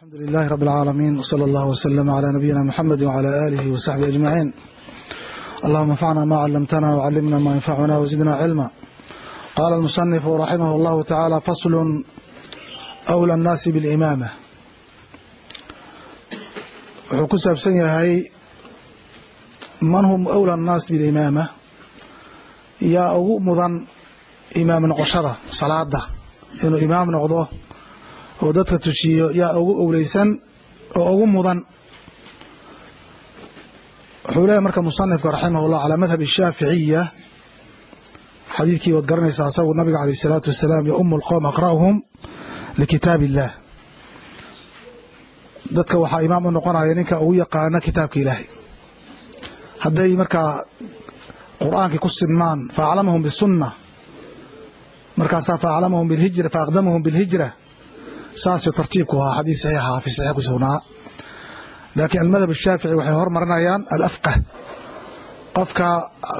الحمد لله رب العالمين وصلى الله وسلم على نبينا محمد وعلى آله وصحبه أجمعين اللهم انفعنا ما علمتنا وعلمنا ما ينفعنا وزدنا علما قال المصنف رحمه الله تعالى فصل أولى الناس بالإمامة wuxuu ku saabsan yahay man hum أولى الناas بالإمامة yaa ugu mudan imaam noqoshada salaada inuu imaam noqdo oo dadka tujiyo yaa ugu owleysan oo ugu mudan. Wuxuu leeyahy marka musanifka raximah ullah calaa madhab ashaaficiya xadiidkii waad garanaysaa asagu nabiga calayh isalaatu wasalaam yaumu alqowm aqra'uhum likitaab illaah dadka waxaa imaam u noqonaya ninka ugu yaqaano kitaabka ilaahay. Hadday markaa qur'aankii ku sidmaan faaclamahum bisunna markaasaa faaclamahum bilhijra faaqdamahum bilhijra saasuu tartiibku ahaa xadiis saxiixa fi saxiix ku sugnaa. Laakiin almadhab ashaafici waxay hormarinayaan alafqah qofka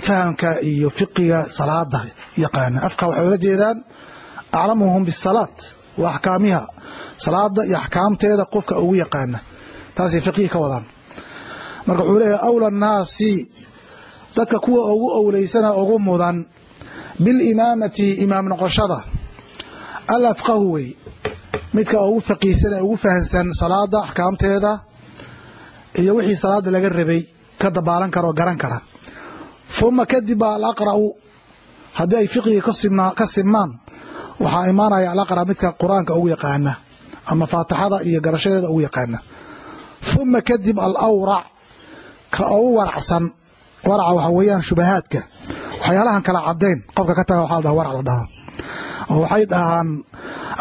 fahamka iyo fiqiga salaada yaqaana. Afqah waxay ula jeedaan aclamuhum bisalaat wa axkaamiha. Salaada iyo axkaamteeda qofka ugu yaqaana. Taasay fiqigi ka wadaan. Marka wuxuu leeyahay awla annaasi dadka kuwa ugu owleysana ugu mudan bilimaamati imaam noqoshada. Alafqahu wey midka ugu faqiihsan ee ugu fahansan salaada axkaamteeda iyo wixii salaada laga rabay ka dabaalan kara oo garan kara. Uma kadib baa alaqra'u haddii ay fiqigii ka simaan waxaa imaanaya alaqra midka qur'aanka ugu yaqaana ama faatixada iyo garashadeeda ugu yaqaana. Uma kadib alawrac ka ugu waracsan waraca waxa weeyaan shubahaadka. Waxyaalahan kala cadayn qofka ka taga waxaa la dhaha warac la dhahaa oo waxay dhahaan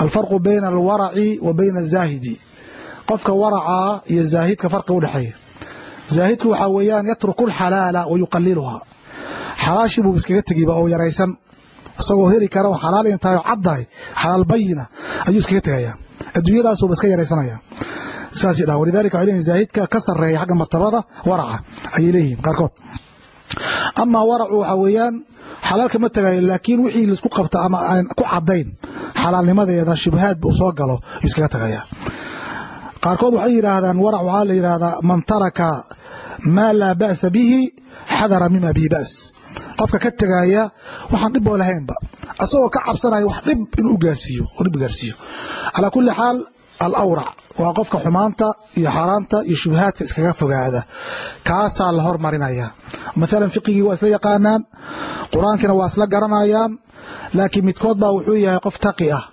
alfarqu bayna alwaraci wa bayna azaahidi qofka waracaa iyo zaahidka farqi udhexeeya zaahidku waxaa weeyaan yatruku alxalaala wa yuqaliluhaa xalaashii buu iskaga tegiba oo yaraysan. Isagoo heli kara oo xalaal in tahay oo caddahay xalaal bayina ayuu iskaga tegayaa. Adduunyadaasuuba iska yaraysanaya. Saasay dhahan walidalika waxay leeyihiin zaahidka ka sarreeya xagga martabada waraca ayay leeyihiin qaarkood. Amaa waracu waxaa weeyaan xalaalka ma tagayo laakiin wixii la isku qabta ama aan ku cadayn xalaalnimadeeda shubhaad uu soo galo yuu iskaga tagayaa. Qaarkood waxay yidhaahdaan warac waxaa la yidhaahdaa man taraka maa laa ba'sa bihi xadara mima bihi ba's. Qofka ka tegaya waxaan dhib oo lahaynba asagoo ka cabsanaya wax dhib inuu gaarsiiyo oo dhib gaarsiiyo. Calaa kulli xaal alawrac waa qofka xumaanta iyo xaaraanta iyo shubahaadka iskaga fogaada. Kaasaa la hormarinaya. Maalan fiqigii waa isla yaqaanaan qur'aankiina waa isla garanayaan laakiin midkood baa wuxuu yahay qof taqi ah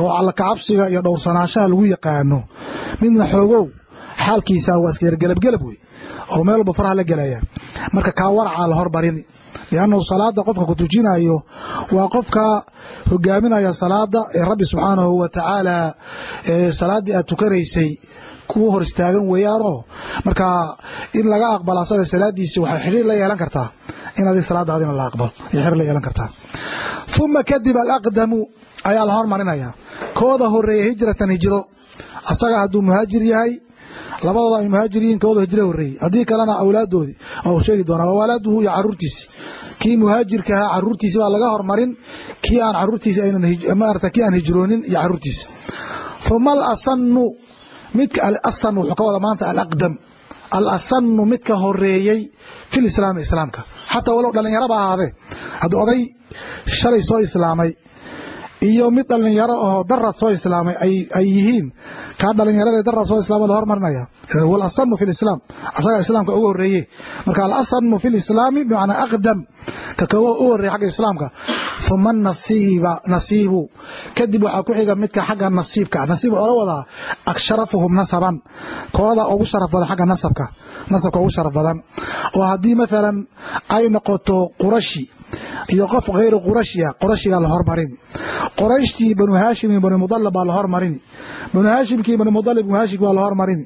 oo alla kacabsiga iyo dhowrsanaanshaha lagu yaqaano. Midna xoogow xaalkiisa waa iska yargelabgelab wey oo meel walba faraha la gelaya marka kaa waracaa la hormarini liannahu salaada qofka ku tujinayo waa qofka hogaaminaya salaada ee rabbi subxaanahu wa tacaala aad tukanaysay kuwa hor istaagan weeyaanoo marka in laga aqbalo asaga salaadiisi waxay xidhiir la yeelan kartaa. In salaadaadina la aqbalo ay xiriir la yeelan kartaa. Uma kadib alaqdamu ayaa la hormarinaya. Kooda horreeya hijratan hijro. Asaga hadduu muhaajir yahay labadooda ay muhaajir yihiin kooda hijro horeeyey haddii kalena awlaadoodii waa sheegi doonaa waa walaaduhu iyo caruurtiisi kii muhaajirka ahaa caruurtiisi baa laga hormarin kii aan caruurtiisi maarata kii aan hijroonin iyo caruurtiisi uma alasanu midka alasan wuxuu ka wada maanta alaqdam. Alasanu midka horeeyey fil islaami islaamka. Xataa walow dhallinyaraba ahaadee. Haddii oday shalay soo islaamay iyo mid dhallinyaro oo darad soo islaamay ay yihiin. Kaa dhallinyarada darad soo islaamay la hormarinaya. Huwa alasanu fi lislaam asagaa islaamka ugu horeeye marka alasanu fi lislaami bimacnaa aqdam. Ka kaga u horreeya xagga islaamka. Uma nasiiba nasiibu. Kadib waxaa ku xiga midka xagga nasiibka. Nasiib waxaa wadaa asharafuhum nasaban. Kooda ugu sharaf badan xagga nasabka. Nasabka ugu sharaf badan. Oo haddii maalan ay noqoto qurashi iyo qof hayru qurashiya qurashigaa la hormarini qorayshtii banu haashim iyo banu mudalib baa la hormarini banu haashimkii banu mudalib banu haashim baa la hormarini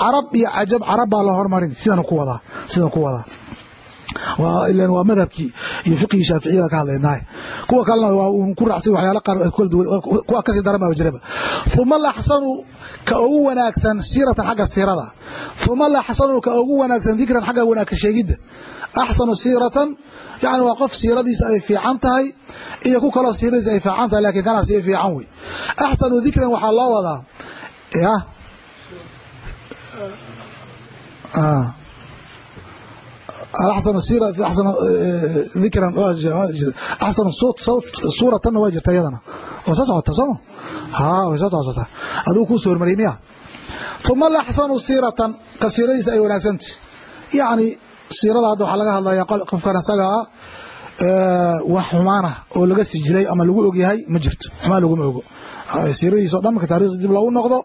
carab iyo cajab carab baa la hormarini sidan ku wadaa sidan ku wadaa ilan waa madhabkii iyo fiqigii shaaficiyada ka hadlaynahay kuwa kalena waa ku raacsan waxyaala qaar kuwa ka sii daran baa jiraba uma alaxsanu ka ugu wanaagsan siiratan xagga siirada. Uma alaxsanu ka ugu wanaagsan dikran xagga wanaagka sheegidda axsanu siiratan yani waa qof siiradiisa ay fiican tahay iyo ku kaloo siiradiisa ay fiican tahay laakiin kanaa sii fiican wey axsanu dikran waxaa loo wadaa ya axsanu suuratanna waa jirta iyadana waa soo socota sooma ha way soo socota adigu kuuso hormariyay miya uma alaxsanu siiratan ka siiradiisa ay wanaagsantah yani siirada hadda waxaa laga hadlaya qofkan isagaa ah, wax xumaana ah oo laga sijilay ama lagu ogyahay ma jirto xumaan laguma ogo. Ah, Siiradiisao dhan marka taarikhda dib loogu noqdo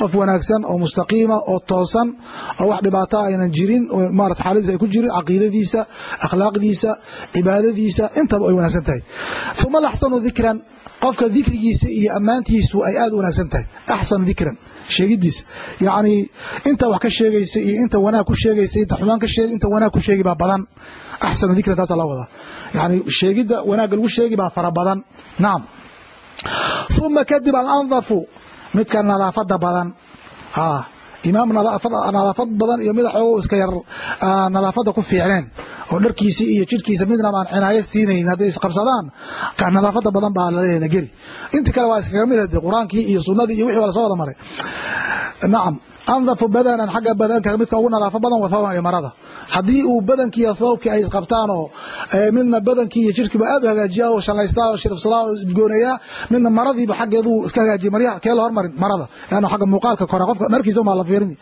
qof wanaagsan oo mustaqiima oo toosan oo wax dhibaataa aynan jirin marat xaaladiisa ay ku jirin caqiidadiisa akhlaaqdiisa cibaadadiisa intaba ay wanaagsan tahay. Uma laxsanu dikran qofka dikrigiisa iyo ammaantiisu ay aad u wanaagsan tahay. Axsanu dikran sheegidiisa. Yacni inta wax ka sheegaysa iyo inta wanaag ku sheegaysa inta xumaan ka sheeg inta wanaag ku sheegi baa badan. Axsanu dikran taasaa la wadaa yani sheegidda wanaagga lagu sheegi baa fara badan. Nacam uma kadib alandafu midka nadaafada badan imaam nadaafad badan iyo mid xoogo iska yar nadaafada ku fiicneen oo dharkiisii iyo jidhkiisa midna aan cinaayo siinayn hadday isqabsadaan nadaafada badan baa la leeyahay geli inta kale waa iskaga mid hade qur'aankii iyo sunnadii iyo wixii waa la soo wada maray. Nacam andafu badanan xagga badanka midka ugu nadaafo badan wa thawban iyo marada haddii uu badankii iyo thawbkii ay isqabtaan oo midna badankii iyo jidhkiiba aad u hagaajiyaa oo shalaystaa oo shirifsadaa oo isgoonayaa midna maradiiba xaggeedu iska hagaajiya maryaha kee la hormarin marada yaani xagga muuqaalka kore qofka dharkiisa umaa la fiirin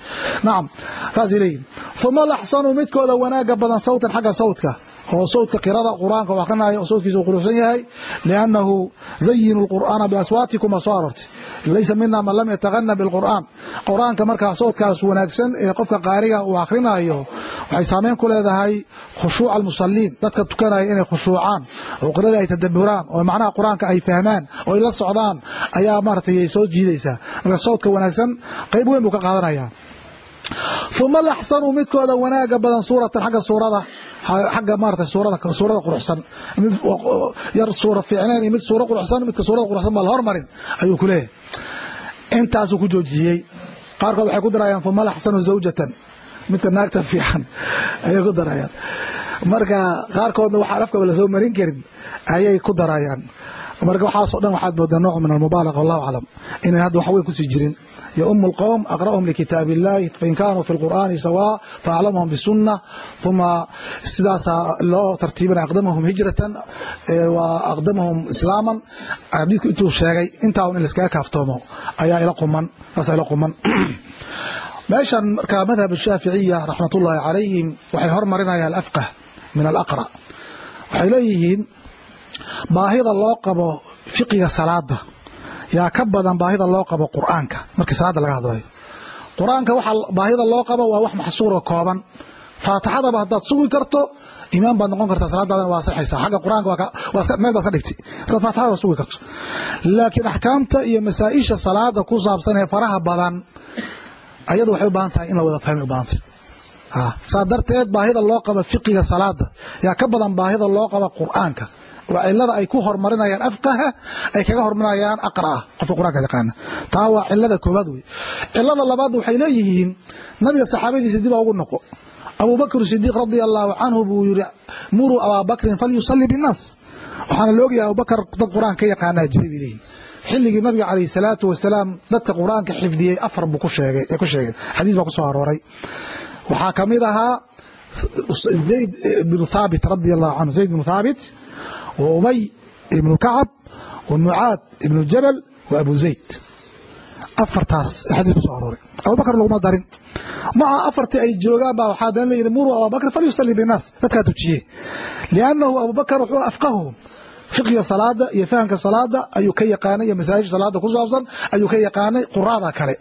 nacam saasay leeyihiin uma laxsanu midkooda wanaaga badan sawtan xagga sawtka oo sawtka qirada qur'aanka u akrinaayo oo sawtkiisa uu quruxsan yahay liannahu zayinu lqur'aana biaswaatikum waa soo laysa mina man lam yatagana bilqur'aan. Qur'aanka markaa sawtkaas wanaagsan ee qofka qaariga uu akrinaayo waxay saameyn ku leedahay khushuuca almusaliin dadka tukanaya inay khushuucaan oo qirada ay tadaburaan oo macnaha qur'aanka ay fahmaan oo ay la socdaan ayaa maaragtay soo jiidaysaa. Marka sawtka wanaagsan qayb weyn buu ka qaadanaya. Uma laxsanu midkooda wanaaga badan suuratan xagga suurada xagga maarata suurada quruxsan. Mid yar suura fiicneen iyo mid suura quruxsan midka suurada quruxsan baa la hormarin ayuu ku leeyahay. Intaasuu ku joojiyey. Qaarkood waxay ku darayaan fuma laxsanu zawjatan? Midka naagta fiican ayay ku darayaan. Marka qaarkoodna waxaan afkaba la soo marin karin ayay ku darayaan marka waxaasoo dhan waxaad moodaa nooc min almubaalaqa wallahu aclam inay hadda wax ku sii jirin. Yaum alqowm aqra'uhum likitaab illahi fain kaanuu fi lqur'aani sawaa faaclamuhum bisunna uma sidaasaa loo tartiibinaya aqdamahum hijratan waa aqdamahum islaaman. Xadiidku intuu sheegay intaa un laiskaga kaaftoomo ayaa ila quman taasaa ila quman. Meeshan markaa madhab ashaaficiya raxmat ullaahi calayhim waxay hormarinayaan alafqah min alaqra. Waxay leeyihiin baahida loo qabo fiqiga salaada yaa ka badan baahida loo qabo qur'aanka markii salaada laga hadlayo qur'aanka waxa baahida loo qabo waa wax maxsuuro kooban. Faatixadaba haddaad sugi karto imaam baad noqon kartaa salaadaadana waa saxaysaa. Xagga qur'aanka meel baad ka dhigtay. Haddaad faatixada sugi karto. Laakiin axkaamta iyo masaa-isha salaada ku saabsan ee faraha badan ayadu waxay u baahan tahay in la wada fahmay u baahantay saa darteed baahida loo qabo fiqiga salaada yaa ka badan baahida loo qabo qur'aanka waa cilada ay ku horumarinayaan afqaha ay kaga horumarinayaan aqra'a qofka qur'aanka yaqaana. Taa waa cilada koobaad wey cilada labaad waxay leeyihiin nabiga saxaabadiisa dib ugu noqo. Abubakr sidiiq radia allahu canhu buu yidhi muruu abaabakrin falyusalli binnaas. Waxaana la ogyahay abubakar dad qur'aan ka yaqaanaa jiray bay leeyihiin xilligii nabiga calayhi salaatu wasalaam dadka qur'aanka xifdiyey afar buu ku sheegay ee ku sheegeen xadiis baa ku soo arooray. Waxaa ka mid ahaa zayd ibnu thaabit radi allahu canhu. Zayd ibnu thaabit wa ubay ibnu kacab wa mucaad ibnu jabal wa abu zayd. Afartaas xadiis ku soo arooray. Abubakar laguma darin. Maca afartii ay joogaan baa waxaa dan layidhi muruu abubakr falyusalli binnaas dadkaa tujiye liannahu abubakar wuxuu afqahuhum fiqiga salaada iyo fahamka salaada ayuu ka yaqaanay iyo masaajid salaada ku saabsan ayuu ka yaqaanay quraada kale.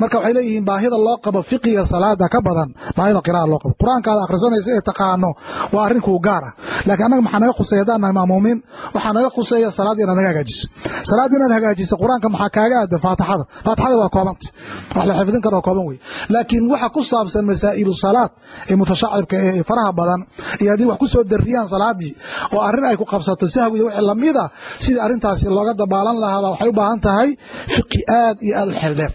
Marka waxay leeyihiin baahida loo qabo fiqiga salaada ka badan baahida qira'a loo qabo. Qur'aankaada akhrisanaysa ee taqaano waa arrin kuu gaar ah laakiin annaga maxaa naga khuseeya haddaan nahay maamuumiin waxaa naga khuseeya salaada inaad naga hagaajiso. Salaada inaad hagaajiso qur'aanka maxaa kaaga aadan faatixada. Faatixada waa koobanta wax la xifdin karo waa kooban wey laakiin waxa ku saabsan masaa'ilu salaad ee mutashacibka ee faraha badan iyo haddii wax ku soo darriyaan salaadii oo arrin ay ku qabsato sahwi iyo wixii lamida sidii arrintaasi looga dabaalan lahaabaa waxay u baahan tahay fiqi aad iyo aad u xeeldheer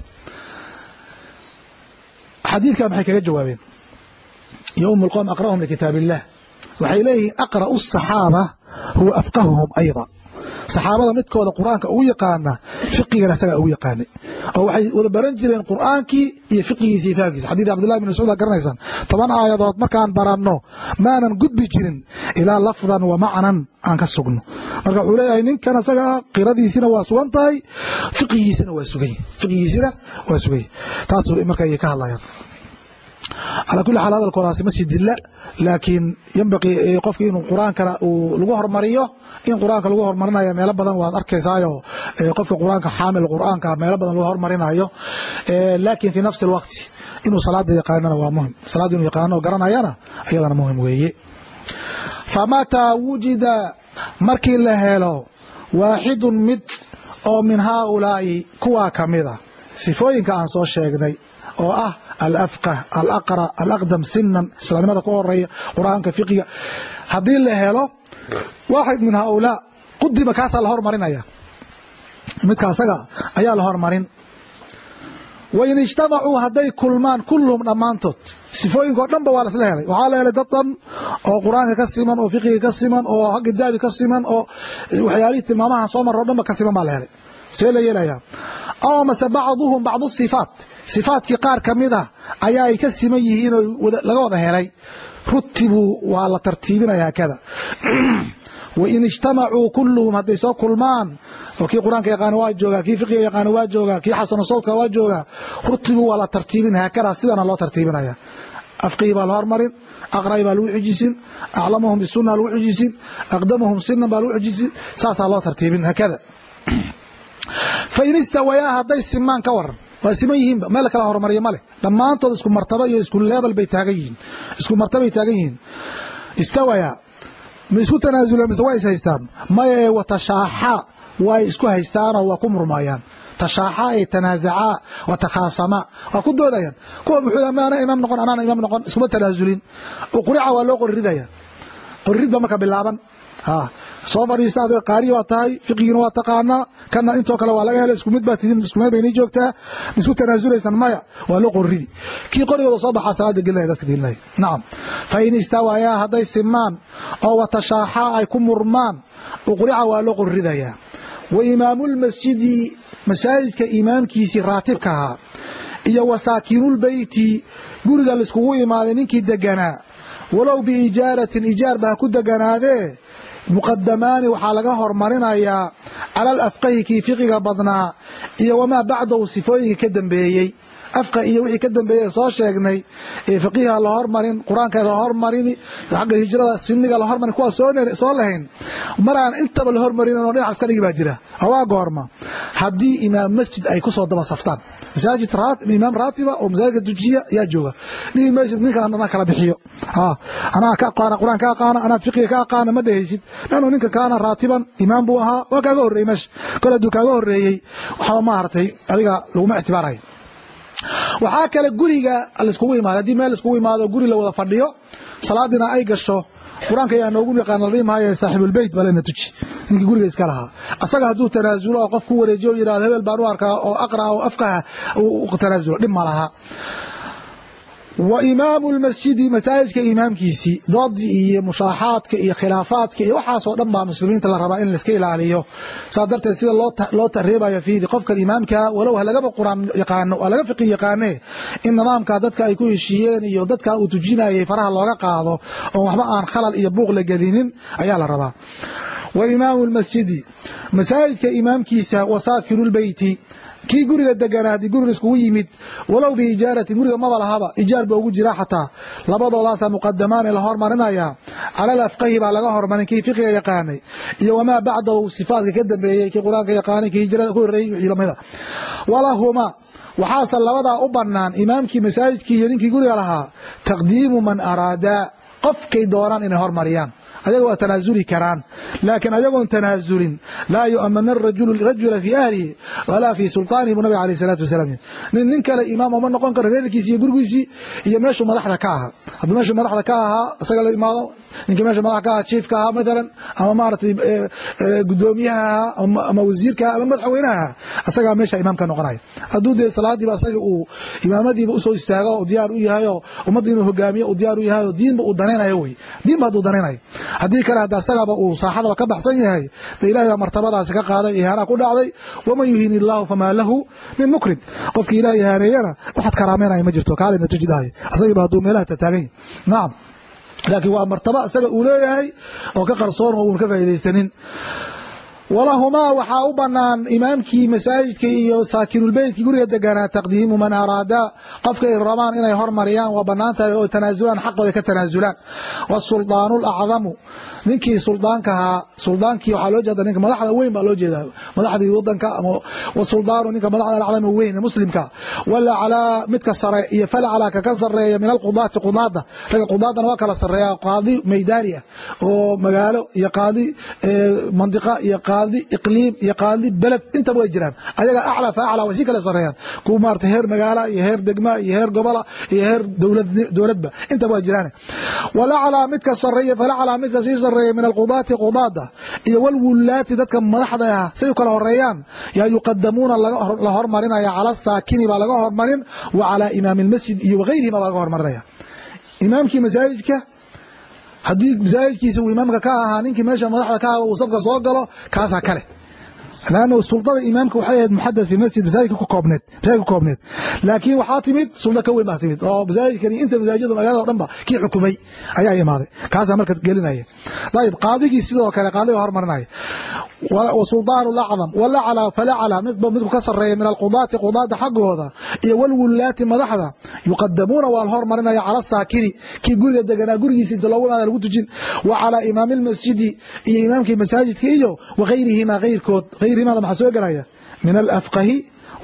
xadiidkan maxay kaga jawaabeen. Yowm alqowm aqra'hum likitaab illah waxay leeyihiin aqra'u asaxaaba huwa afqahuhum ayda saxaabada midkooda qur'aanka ugu yaqaana fiqigana isagaa ugu yaqaanay. Oo waxay wada baran jireen qur'aankii iyo fiqigiisa iyo fahamkiisa. Xadiid cabdillahi bin mascuud aa garanaysaan. Toban aayadood markaan baranno maanan gudbi jirin ilaa lafdan wa macnan aan ka sugno. Marka wuxuu leeyahay ninkan isaga qiradiisina waa sugan tahay fiqigiisina waa sugay. Fiqigiisina waa sugay. Taas marka ayay ka hadlayaan calaa kulli xaal hadalkoodaasi ma sii dilla laakiin yambaqii qofki inuu qur'aankana uu lagu hormariyo in qur'aanka lagu hormarinayo meelo badan waad arkaysaayo qofka qur'aanka xaamil qur'aanka meelo badan lagu hormarinayo laakiin fi nafsi alwaqti inuu salaada yaqaanana waa muhiim. Salaada inuu yaqaano garanayana ayadana muhiim weeye. Famataa wujida markii la helo waaxidun mid oo min haaulaa'i kuwaa ka mida? Sifooyinka aan soo sheegnay ah alafqah alaqra alaqdam sinan islaamnimada ku horreeya qur'aanka fiqiga haddii la helo waaxid min haaulaa qudima kaasaa la hormarinaya. Midka asaga ayaa la hormarin. Wain ijtamacuu hadday kulmaan kulluhum dhammaantood sifooyinkao dhan ba waa lasla helay. Waxaa la helay dad dhan oo qur'aanka ka siman oo fiqiga ka siman oo hagga daadi ka siman oo waxyaalihii tilmaamaha soo marro o dhan ba ka siman baa la helay. See la yeelayaa. Aw mase bacduhum bacdu sifaat sifaatkii qaar ka mid a ayaa ay ka siman yihiin oo laga wada helay. Rutibuu waa la tartiibinaya haakada wain ijtamacuu kulluhum hadday soo kulmaan oo kii qur'aanka yaqaana waa joogaa kii fiqiga yaqaana waa joogaa kii xasano sawdka waa joogaa rutibuu waa la tartiibin haakada sidana loo tartiibinaya afqihii baa la hormarin aqra'i baa lagu xujisin aclamahum bisunna lagu xujisin aqdamahum sinan baa lagu xujisin saasaa loo tartiibin haakada fain istawayaa hadday simaan ka waran waa siman yihiinba meel kala hormariya maleh dhammaantood isku martaba iyo isku leebel bay taagan yihiin. Isku martabay taagan yihiin. Istawaya. Ma isku tanaasuleen mise waa is haystaan? Maye watashaaxaa way isku haystaanoo waa ku murmaayaan. Tashaaxaa ay tanaazacaa watakhaasamaa waa ku doodayaan. Kuwa muxuu ama ana imaam noqon anaana imaam noqon iskuma tanaasulin qurica waa loo qoriridaya qoririd ba marka bilaaban soo fadhiista adiga qaari baa tahay fiqigiina waa taqaanaa. Kana intoo kale waa laga helay isku mid baa tidin isku mid baynii joogtaa. Isku tanaasulaysan maya waa loo qorridi kii qorigooda soo baxaa salaada gelinaya dadka gelinaya nacam fa in istawaayaa hadday simaan oo watashaaxaa ay ku murmaan uqrica waa loo qorridayaa. Wa imaamulmasjidi masaajidka imaamkiisii raatibka ahaa iyo wasaakinulbeyti guriga laiskugu imaaday ninkii deganaa. Walow biijaaratin ijaarba ha ku deganaadee muqadamaani waxaa laga hormarinayaa cala alafqahi kii fiqiga badnaa iyo wamaa bacdahu sifooyinka ka dambeeyey. Afqa iyo wixii ka dambeeyey soo sheegnay ee faqiiha la hormarin qur'aanka la hormarini xagga hijrada siniga la hormarin kuwaa soo lahayn. Mar aan intaba la hormarin oo dhinac iska dhigi baa jira. Awaa goorma. Haddii imaam masjid ay ku soo daba saftaan masaajid imaam raatiba oo masaajidka dujiya yaa jooga dhihi maysid ninkan anaa kala bixiyo anaa ka aqaana qur'aan ka aqaana anaa fiqiga ka aqaana ma dhehaysid lannu ninka kaana raatiban imaam buu ahaa waa kaaga horreeyey meesha kole hadduu kaaga horreeyey waxba maaragtay adiga laguma ictibaarayo waxaa kale guriga laiskugu imaado haddii meel laiskugu imaado guri la wada fadhiyo salaadina ay gasho qur'aanka ayaa noogu yaqaan la dhihi maayo saaxibulbeyt baa lena tuji. Ninkii guriga iska lahaa. Asaga hadduu tanaasulo oo qof ku wareejiyo o yidhahdo hebel baan u arkaa oo aqra oo afqaha tanaasulo dhib ma laha wa imaamu lmasjidi masaajidka imaamkiisii doodii iyo mushaaxaadka iyo khilaafaadka iyo waxaasoo dhan baa muslimiinta la rabaa in laiska ilaaliyo. Saas darteed sida loo tareebayo fiidi qofkan imaamkaa walow halagaba quraan yaqaano waa laga fiqi yaqaane in nidaamka dadka ay ku heshiiyeen iyo dadka uu tujinayay faraha looga qaado oon waxba aan khalal iyo buuq la gelinin ayaa la rabaa. Wa imaamu lmasjidi masaajidka imaamkiisa wasaakinu lbeyti kii guriga deganaa haddii guriga iskugu yimid walow biijaaratin guriga maba lahaba ijaar ba ugu jira xataa. Labadoodaasaa muqadamaani la hormarinayaa. Cala alafqahi baa laga hormarin kii fiqiga yaqaanay. Iyo wamaa bacdahu sifaatka ka dambeeyey kii qur'aanka yaqaanay kii hijrada ku horreeyey wixii lamida. Walahuma waxaase labadaa u bannaan imaamkii masaajidkii iyo ninkii guriga lahaa taqdiimu man araadaa qofkay doonaan inay hormariyaan ayaga waa tanaasuli karaan. Laakiin ayagoon tanaasulin laa yu'amana rajula fii ahlihi walaa fii sulطaanihi bu nabig alayh salatu wasalaam nin nin kale imaam oma noqon karo reerkiisi iyo gurigiisii iyo meeshuu madaxda ka ahaa. Hadduu meeshuu madaxda ka ahaa isaga la imaado ninkii meesha madax ka ahaa jiifka ahaa maalan ama maaragtay gudoomiyaha ahaa ama wasiirka ama madaxweynaha ahaa asagaa meesha imaam ka noqonaya. Hadduu dee salaadiiba asaga uu imaamadiiba u soo istaago oo diyaar u yahay oo ummadda inuu hogaamiyo uu diyaar u yahay oo diinba uu danaynayo wey. Diinba hadduu danaynayo. Haddii kale hadda asagaba uu saaxadaba ka baxsan yahay de ilahay baa martabadaasi ka qaaday ihaanaa ku dhacday waman yuhin illaahu famaa lahu min mukrim. Qofkii ilaah ihaaneeyana waxaad karaameynaya ma jirto kaalina tujidahay asagiiba hadduu meelaha tataagan yahy nacam laakiin waa martaba isaga uu leeyahay oo ka qarsoon oo uun ka faa'iidaysanin walahumaa waxaa u banaan imaamkii masaajidka iyo saakinulbeytkii guriga deganaa taqdiimu man araada qofka ay rabaan inay hormariyaan waa bannaan tahay oo tanaasulaan xaqooda ka tanaasulaan wasuldaanu lacdamu ninkii suldaankahaa suldaankii waxaa loo jeeda ninka madaxda weyn baa loo jeedaa madaxdii wadanka ama wasuldaanu ninka madaxda alacdam weyn muslimka walaclaa midka sare iyo falaclaa kaka sareeya min alqudaati qudaada ragga qudaadana waa kala sareeya qaadi maydaani oo magaalo iyo qaadi mandiqa iyo qaadi iqliim iyo beled intaba way jiraan ayaga aclaa fa aclaa way sii kala sareeyaan kuwa maarata heer magaala iyo heer degma iyo heer gobola iyo heer dowladba intaba way jiraan walaclaa midka sareeya falaclaa midka sii sareeya min alqudaati qudaada iyo walwulaati dadka madaxda ah say u kala horeeyaan yaa yuqadamuuna la hormarinaya cala saakini baa laga hormarin wa calaa imaami almasjid iyo wagayrihima baa laga hormarinaya imaamkii masaajidka haddii masaajidkiisa uu imaamka ka ahaa ninkii meesha madaxda ka aha uu safka soo galo kaasaa kale waxay ahayd muxadad fi masjid masaajidka ku koobneed masaajidka ku koobneed. Laakiin waxaa timid sulda ka weyn baa timid. Oo masaajidkani inta masaajida magaalada o dhan ba kii xukumay ayaa imaaday. Kaasaa marka gelinaya ayib qaadigii sidoo kale qaadiga hormarinaya wasuldaanu lacdam walaclaa falaclaa midba midku ka sareeya min alqudaati qudaada xaggooda iyo walwulaati madaxda. Yuqadamuuna waa la hormarinaya cala saakini kii guriga deganaa gurigiisa inta loogu imaada lagu tujin. Wa calaa imaami almasjidi iyo imaamkii masaajidka iyo wagayrihima gayrkood gayrihimada maxaa soo gelaya min alafqahi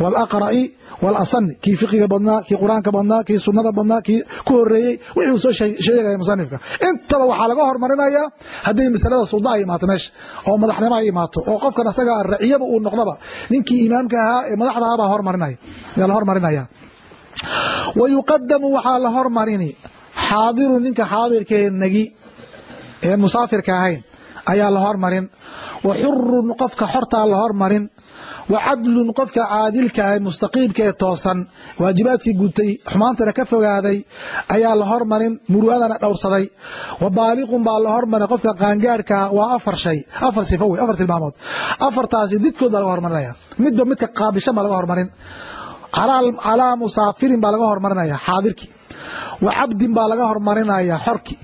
waalaqra'i walasani kii fiqiga badnaa kii qur'aanka badnaa kii sunada badnaa kii ku horeeyey wixii uu soo sheegaya musanifka. Intaba waxaa laga hormarinaya hadday masalada sulda ay imaato meesha oo madaxnimo ay imaato oo qofkan asaga raciyaba uu noqdaba ninkii imaamka ahaa ee madaxda ahaa baa hormarinaya yaa la hormarinaya wa waxaa la hormarini xaadiru ninka xaadirka ee nagi ee musaafirka ahayn ayaa la hormarin. Wa xurun qofka xortaa la hormarin. Wa cadlun qofka caadilka ah mustaqiimka ee toosan. Waajibaadkii gutay xumaantana ka fogaaday ayaa la hormarin muru'adana dhowrsaday. Wa baaliqun baa la hormarin qofka qaangaarkaa waa afar shay afar sifo wey afar tilmaamood. Afartaasi didkood baa laga hormarinaya midba midka qaabishan baa laga hormarin. Calaa musaafirin baa laga hormarinaya xaadirkii wa cabdin baa laga hormarinaya xorki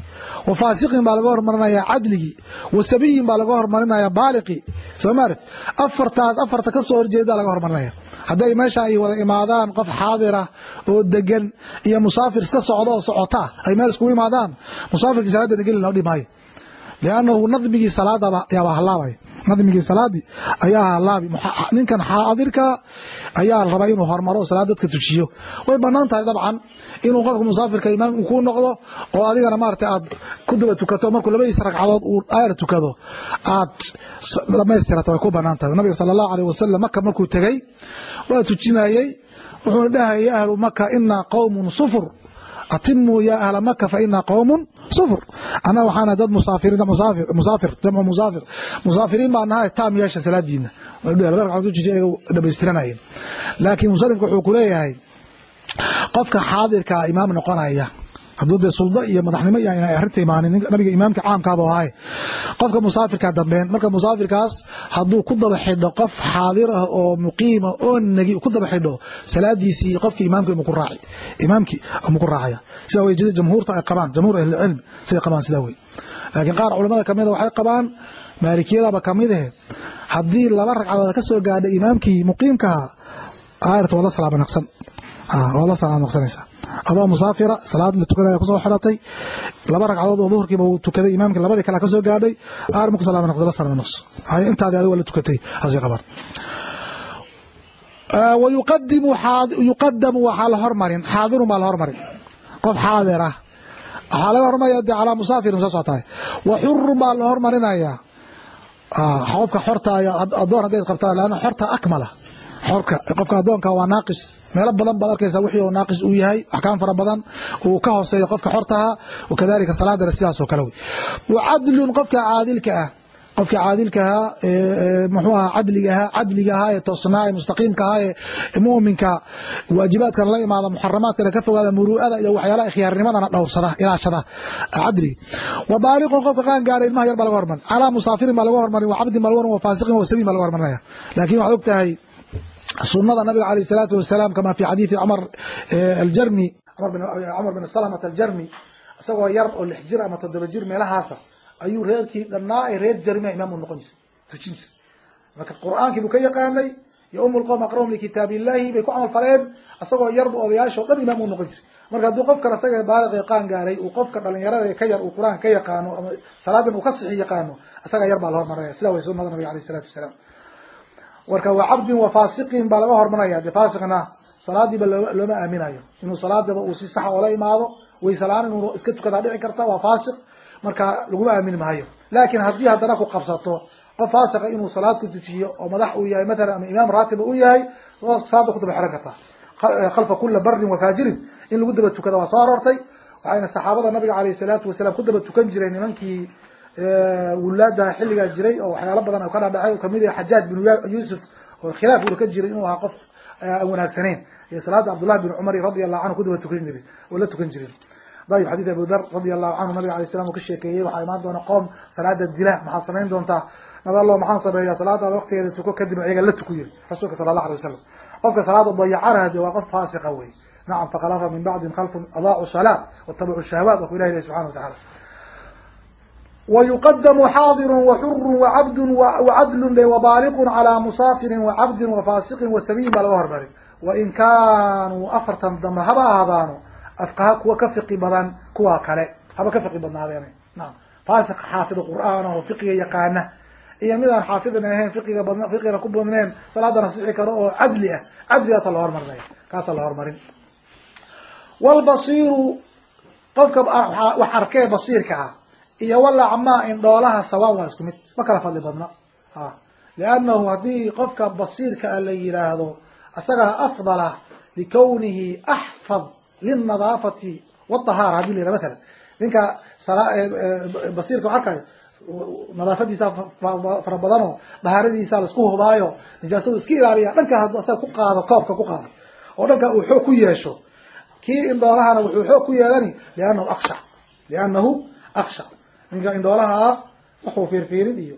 wa faasiqin baa laga hormarinaya cadligii wa sabiyin baa laga hormarinaya baaliqii soo maaret afartaas afarta ka soo horjeeda laga hormarinaya. Hadday meesha ay wada imaadaan qof xaadirah oo degan iyo musaafir iska socda oo socotaa ay meel iskugu imaadaan musaafirkii salaadana geli loo dhimaayo liannahu nadmigii salaadaba yaaba hallaabaya nadmigii salaadii ayaa halaabi ninkan xaadirka ayaa la rabaa inuu hormaro salaad dadka tujiyo. Way bannaan tahay dabcan inuu qofka musaafirka imaam ku noqdo oo adigana maarata aad ku daba tukato markuu labadiisa ragcadood uu aayar tukado aad dhamaystirata way ku bannaan tahay. Nabiga sala allahu alayh wasalam maka markuu tegey waa tujinayey wuxuuna dhahayay ahlu maka inaa qowmun sufur atimuu yaa ahla maka fa inaa qowmun sufur. Annaga waxaana dad musaafiriin musaafir jamcu musaafir. Musaafiriin baa nahay taam yeesha salaadiina laba ragcadood tujisay ayaga dhamaystiranayeen laakiin musanifku wuxuu ku leeyahay qofka xaadirkaa imaam noqonaya hadduu dee suldo iyo madaxnimo iyo inay arrinta imaanin nabiga imaamka caamkaaba ahay. Qofka musaafirkaa dambeen marka musaafirkaas hadduu ku daba xidho qof xaadir ah oo muqiima oo nagi ku daba xidho salaadiisii qofkii imaamka imu raaci imaamkii imu raacaya. Sidaa way jida jamhuurta ay qabaan jamhuur ahlilcilmi siday qabaan sidaa wey laakiin qaar culamada kamida waxay qabaan maalikiyadaba ka mid ahe haddii laba ragcadood ka gaadha imaamkii muqiimkaha aayarta waa la salaama waa la salaama naqsanaysaa adoo musaafira salaad la tukanaya ku soo xiratay laba ragcadood oo duhurkiiba uu tukaday imaamkii labadii kale ka gaadhay aar ma ku salaama naqdo la salaama naqso intaadi adigo la tukatay hasii qabaan yuqadamu waxaa la hormarin xaadirun baa la hormarin. Qof xaadir ah. Waxaa laga hormaraya de calaa musaafirin soo socotahay wa xurun baa la hormarinayaa. Qofka xorta adoon hadday qabtaan laanna xorta akmala xorka qofka adoonka waa naaqis. Meelo badan baad arkaysaa wixii oo naaqis uu yahay axkaam fara badan uu ka hooseeyo qofka xortaha wakadalika salaadana sidaas oo kale wey. Wa cadlun qofka caadilka ah. Qofkii caadilka ahaa muxuu ahaa cadliga ahaa ee toosnaa ee mustaqiimka ahaa ee mu'minka waajibaadkana la imaada muxaramaadkana ka fogaada muru'ada iyo waxyaalaha ikhyaarnimadana dhowrsada ilaashada. Cadliga wa baaliqun qofka qaan gaaray ilmaha yar baa laga hormarin calaa musaafirin baa laga hormarin wa cabdin baa laga hormarin wa faasiqin wa sabiin baa laga hormarinaya laakiin waxaad og tahay sunada nabiga alayh الsalaatu wasalaam kama fi xadiidi cmar aljarmi cmar bin salmt aljarmi isagoo yar oo lix jir ama toddoba jir meelahaasa ayuu reerkii dhanaa ee reer jarmia imaam u noqon jir tujin jir marka qur'aankii buu ka yaqaanay yo um lqowm aqrahum likitaab illahi bay ku camal faleen isagoo yarba odayaasho dhan imaam u noqon jir marka hadduu qofkan isaga baaliqi qaan gaaray uu qofka dhalinyarada ka yar uu qur-aanka ka yaqaano ama salaadan uu ka sixi yaqaano isaga yar baa la hormarinaya sida way sunada nabiga alayh الsalatu wasalaam marka waa cabdin wa baa laga hormarinaya de faasiqna salaadiiba looma aaminayo. Inuu salaadaba uu si saxa oola imaado waysalaan inuu iska tukadaa dhici karta waa faasiq marka laguma aamini maayo. Laakin haddii haddana ku qabsato qof faasiqa inuu salaad ku tujiyo oo madax uu yahay mathalan ama imaam raatiba u yahay salaada ku daba xiran kartaa khalfa kula barin wa faajirin. In lagu daba tukada waa soo aroortay. Waxayna saxaabada nabiga alayh salaatu wasalaam ku daba tukan jireen nimankii wulaada xilligaa jiray oo waxyaalo badan ka dhadhacay. Oo ka mid yahay xajaaj yuusuf oo khilaaf ula ka jiray inuu ahaa qof aan wanaagsaneyn iyo salaada cabdullahi bin cumar radi allahu canhu kudaba tukan jiray oo la tukan jiren dayib xadiid abu dar radi allahu canhu nabiga alay salam uu ka sheekeeyey waxaa imaan doona qoom salaada dila maxaad samayn doontaa? Nabi maxaan sameeyaa salaadaada waktigeeda tuko kadib iyaga la tuku yiri rasuulka sala allah alay wasalam qofka salaada dayacana de waa qof faasiqa wey nacam fakhalafa min bacdin khalfun adaacu salaa watabacu shahwaat waku ilahi ilahi subxana wa tacala ويqdم xاaضر وxr وcبd وcdl وbاlq عlى msاfiri وcبdi وفاsiqi وسبيin baa laga hormari وin kanuu afartan dambe haba ahaadaano afqaha kuwa ka fiqi badan kuwa kale haba ka fiqi badnaadeen naam faasiq xaafid qur'aan oo fiqiga yaqaana iyo midaan xaafidin ahayn fiqiga bad fiqigana ku badneen salaadana sixi karo oo cadli ah cadligaasa la hormarinaya kaasa la hormarin wlbasiru qofka wax arkee basiirka ah iyo walacmaa indhoolaha sawaan waa isku mid. Ma kala fadli badna. Liannahu haddii qofka basiirka a la yihaahdo isagaa afdala likawnihi axfad lilnadaafati wاطahaara haddii la yihah matala ninka basiirka arkay nadaafadiisa fara badanoo dahaaradiisa la isku hubaayo nijaasadu iska ilaaliya dhanka hadduu asaga ku qaado koobka ku qaado oo dhanka uu xoog ku yeesho. Kii indhoolahana wuxuu xoog ku yeelani liannahu akshac liannahu akshac ninka indhoolaha ah wuxuu fiirfiirin iyo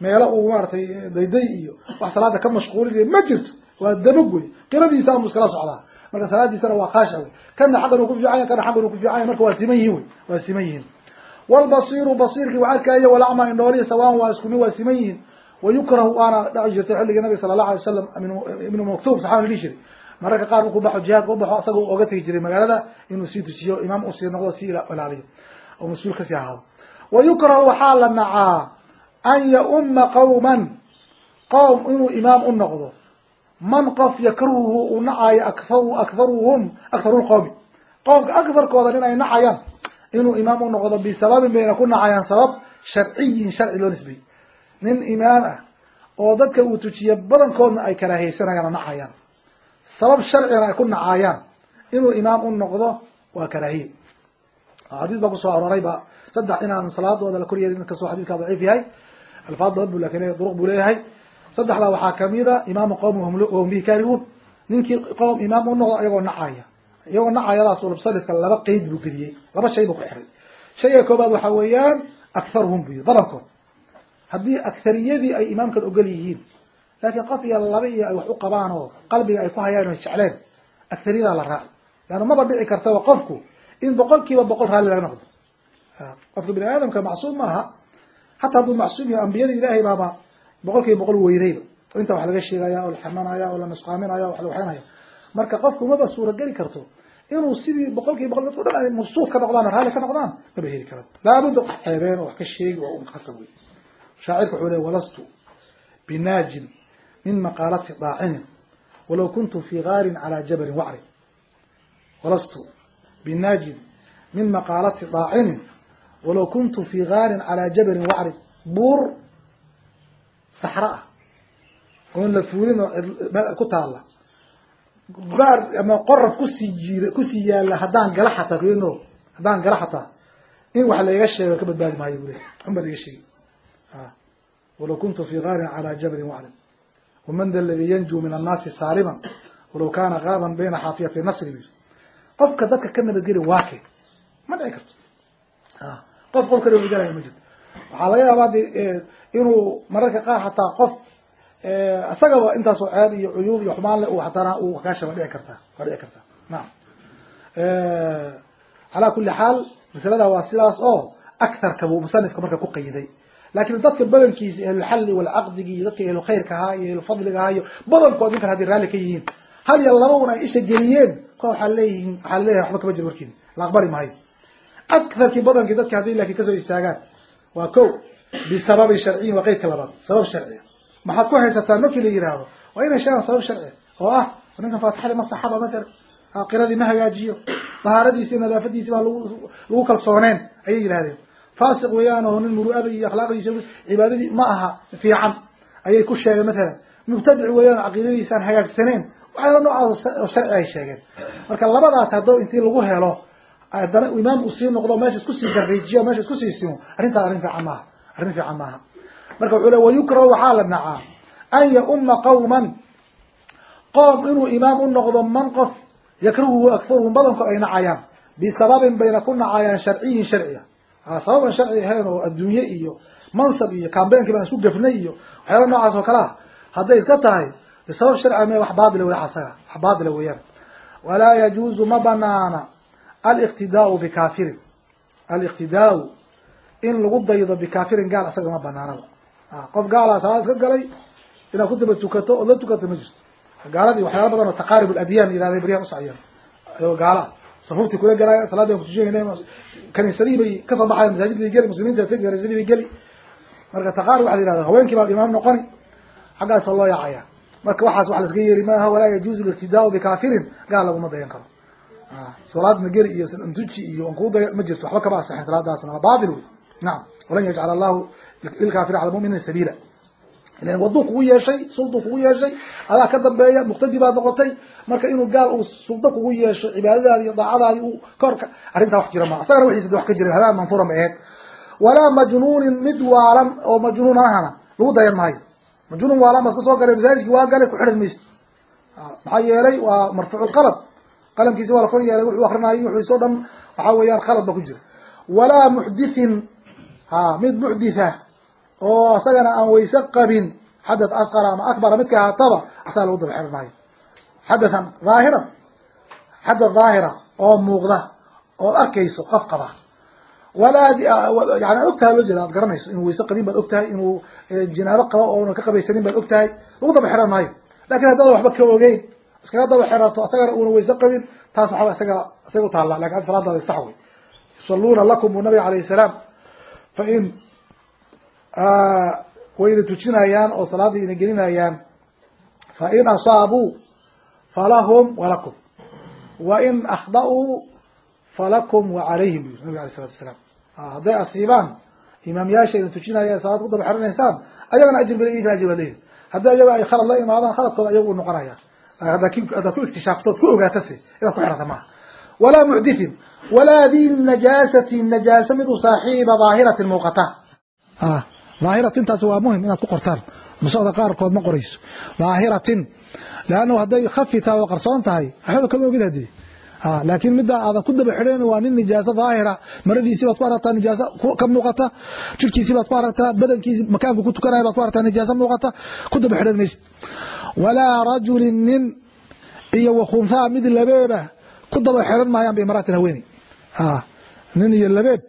meelo uu maaratay dayday iyo wax salaada ka mashquulin ma jirto. Waa dabog wey qiradiisa amu iskala socdaa. Marka salaadiisana waa kaasha wey kana xaggan uu ku fiicanya kana xaggan uu ku fiicanya marka waa siman yihiin wey. Waa siman yihiin. Wlbasiru basiirkii waa arkaya walacma indhoolihi sawaan waa isku mid waa siman yihiin. Wayukrahu waana dhaci jirtay xilligii nabiga sala allahu alay wasalam ibnu maktub saxaaba dhihi jiray. Mararka qaar markuu baxo jihaadka u baxo asaga u oga tegi jiray magaalada inuu sii tujiyo imaam u sii noqdo sii ilaaliyo oo mas'uul ka sii ahaado wayukrahu waxaa la nacaa an yauma qawman qowm inuu imaam u noqdo man qof yakruhu uu nacayo akar akharuhum akharu lqowmi qowmka akarkooda in ay nacayaan inuu imaam u noqdo bisababin bayna ku nacayaan sabab sharciyin sharci loo nisbeyey nin imaam ah oo dadka uu tujiye badankoodna ay karaahiyeysanayaan oo nacayaan sabab sharcina ay ku nacayaan inuu imaam u noqdo waa karaahiye xadiis baa ku soo arorayba saddex inaan salaadooda la koryeelin inkastoo xadidkaa daciif yahay alfaad badan bu laakiin duruq buu leeyahay. Saddexdaa waxaa kamida imaamu qowmi wahum bihi kaarihuun. Ninkii qowm imaam u noqdo iyagoo nacaya. Iyagoo nacayadaas ulubsalifka laba qeyd buu geliyey laba shay buu ku xiray. Shayga koobaad waxaa weeyaan aktharuhum buu yiri badankood. Haddii akhariyadii ay imaamkan ogol yihiin laakiin qof iyo laba iyo ay wax u qabaan oo qalbiga ay ku hayaan oo jecleen akhariyadaa la raaci leanna maba dhici kartaba qofku in boqol kiiba boqol raalli laga noqdo qofka bini aadamka macsuum maaha. Hataa hadduu macsuum yahay ambiyada ilaahay baaba boqol kiiba boqol weydayba oo inta wax laga sheegaya oo la xamanaya oo la nusqaaminaya o wax la marka qofku maba suurageli karto inuu sidii boqol kiiba boqol dadko dhan ay mabsuud ka noqdaan raalli ka noqdaan maba heli karan laabudda wax xeebeen oo wax ka sheegi waa un wey shaacirka wuxuu leey walastu binaajin min maqaalati daacinin walaw kuntu fi gaarin calaa jabalin wacri walastu binaajin min maqaalati daacinin walaw kuntu fi gaarin calaa jabalin wacri buur saxra ah oon la fuulin oo ku taalla. gaar ama qoraf ku sii jiira ku sii yaalla haddaan gala xataa kno haddaan gala xataa in wax laiga sheego ka badbaadi maayo bule xun baa laiga sheegi. Walow kuntu fii gaarin calaa jabalin waclin waman da aladii yanjuu min annaasi saaliman walow kaana gaaban bayna xaafiyati nasri bu qofka dadka ka nabadgeli waake ma dhici karto qof ka nabadgelaya ma jirto. Waxaa laga yaabaa de inuu mararka qaar hataa qof isagaba intaasoo ceeb iyo cuyuub iyo xumaan le hatana uu kaasha waa dhici kartaa waa dhici kartaa. Naam. Calaa kuli xaal masalada waa sidaas oo akarka buu musanifka marka ku qayiday laakiin dadka badankiisa ahlulxalli walcaqdigi iyo dadka ahlulkhayrka ahaa iyo ahlulfadliga ahaa iyo badankood ninkan hadday raalli ka yihiin hal iyo laba un ay isha geliyeen kuwa waxaa leeyihiin waxaa leeyahay waxba kama jiro warkiina la aqbali maayo akarkii badankii dadka hadday laakiin ka soo istaagaan waa ko bisababin sharciyin waa qeydka labaad sabab sharciya maxaad ku haysataa markii la yihahdo waa inay sheegaan sabab sharciya oo ah ninkan faatixadii ma saxaba matala qiradii ma hagaajiyo dahaaradiisi nadaafadiisi baa lagu kalsooneen ayay yidhahdeen faasiq weeyaan oo nin muru'ada iyo akhlaaqdiisa cibaadadii ma aha fiican ayay ku sheegeen matalan mubtadic weeyaan caqiidadiisa aan hagaagsaneen waxyaala noocaas oo sharci ay sheegeen marka labadaas haddoo intii lagu helo haddana imaam uu sii noqdo meesha isku sii gariijiyo meesha isku sii simo arrintaa arrin fiican maaha arrin fiican maaha marka wuxuu le wayukrahu waxaa la nacaa. An yauma qawman? Qoom inuu imaam u noqdo man qof yakrahuhu akharuhum badanku ay nacayaan. Bisababin bayna ku nacayaan sharciyin sharciya. Sababan sharci ahayn oo adduunye iyo mansab iyo kambeenkii baan isku gafnay iyo waxyaala noocaas oo kale ah. Hadday iska tahay bisabab sharciga me wax baatila wey asaga wax baatila weeyaan. Walaa yajuuzu ma banaana aliqtidaau bikafirin aliqtidaau in lagu daydo bikafirin gaal asaga ma banaanaba. Qof gaalaa salaad iska galay inaad ku daba tukato ood la tukato ma jirto. Gaaladii waxyaala badan oo taqaarib aladiyaan yihahday baryahan usaciyeen oo gaala safuuftii kula galaaya salaadii aan kutusheegayna kaniisadihii bay ka soo baxayan masaajidii geli muslimiinta tegi kaniisadii bay geli. Marka taqaarib waxa la yihahda haweenkii baa imaam noqoni xaggaasoo loo yaacaya. Marka waxaas wax laska yeeri maaha walaa yajuuzu liqtidaau bikafirin gaal laguma dayan karo salaadna geli iyo ntuji iyo an kuu daya ma jirto. Waxba kama asixin salaadaasna waa baatil wey nacam walan yajcal allahu lilkafiri cala muminiina sabiila. Ilan waduu kugu yeeshay sulduu kugu yeeshay adaa ka dambeeya muqtadi baad noqotay marka inuu gaal uu suldo kugu yeesho cibaadadaadi iyo daacadaadi uu korka arrintaa wax jira ma. Asagana wixiisa wax ka jira habaan manfuuran bay ahayd. Walaa majnuunin mid waalan oo majnuun ahana lagu dayan maayo. Majnuun waalan baa iska soo galay masaajidkii waa galay ku xidhan maysid. Maxaa yeelay waa marfuuculqalab qalamkiisi waa la kor yeelay wuxuu akrinaayo wuxuisoo dhan waxaa weeyaan khalad ba ku jira. Walaa muxdithin ha mid muxditha oo asagana aan wayse qabin xadath asqara ama akbara midka ahaataba asaga lagu daba xiran maayo xadathan dhaahiran xadath dhaahira oo muuqda ood arkayso qof qaba. Walaa yani ad ogtahay loo jeeda ad garanayso inuu wayse qabin baad ogtahay inuu jinaabo qabo oona ka qabaysanin baad ogtahay lagu daba xiran maayo laakiin haddaada waxba ka ogeyn iskaga daba xirato asagana uuna wayse qabin taas waxaa isaga isaga utaalla laakiin ad salaadaada sax wey yusaluuna lakum buu nabiga alayh salaam fain wayna tujinayaan oo salaadii ina gelinayaan fain asaabuu falahum walakum wain akhda'uu falakum wacalayhim bu yiri nabig alay salatu asalaam hadday asiibaan imaamyaasha ina tujinayaan salaad ku daba xiranaysaan ayagana ajir bal ajir baad leeyihi haddii ayaga ay khalad la imaadaan khaladkooda ayagu u noqonaya haddaad ku iktishaaftood ku ogaatase inaad ku xirata maaha walaa muxdithin walaa di najaasati najaasa mid u saaxiiba daahiratin muuqata daahiratin taasi waa muhiim inaad ku qortaan nusada qaarkood ma qorayso daahiratin leannu hadday khafi tahay oo qarsoon tahay waxbaba kama ogid haddii laakin middaa aadan ku daba xidhayn waa nin nijaaso daahira maradiisii baad ku aragtaa nijaaso ka muuqata jirkiisii baad ku aragtaa badankiisi makaanku ku tukanaya baad ku aragtaa nijaaso muuqata ku daba xidhan maysid walaa rajulin nin iyo wakhunhaa mid labeeba ku daba xiran maayaan biimraatin haweeney nin iyo labeeb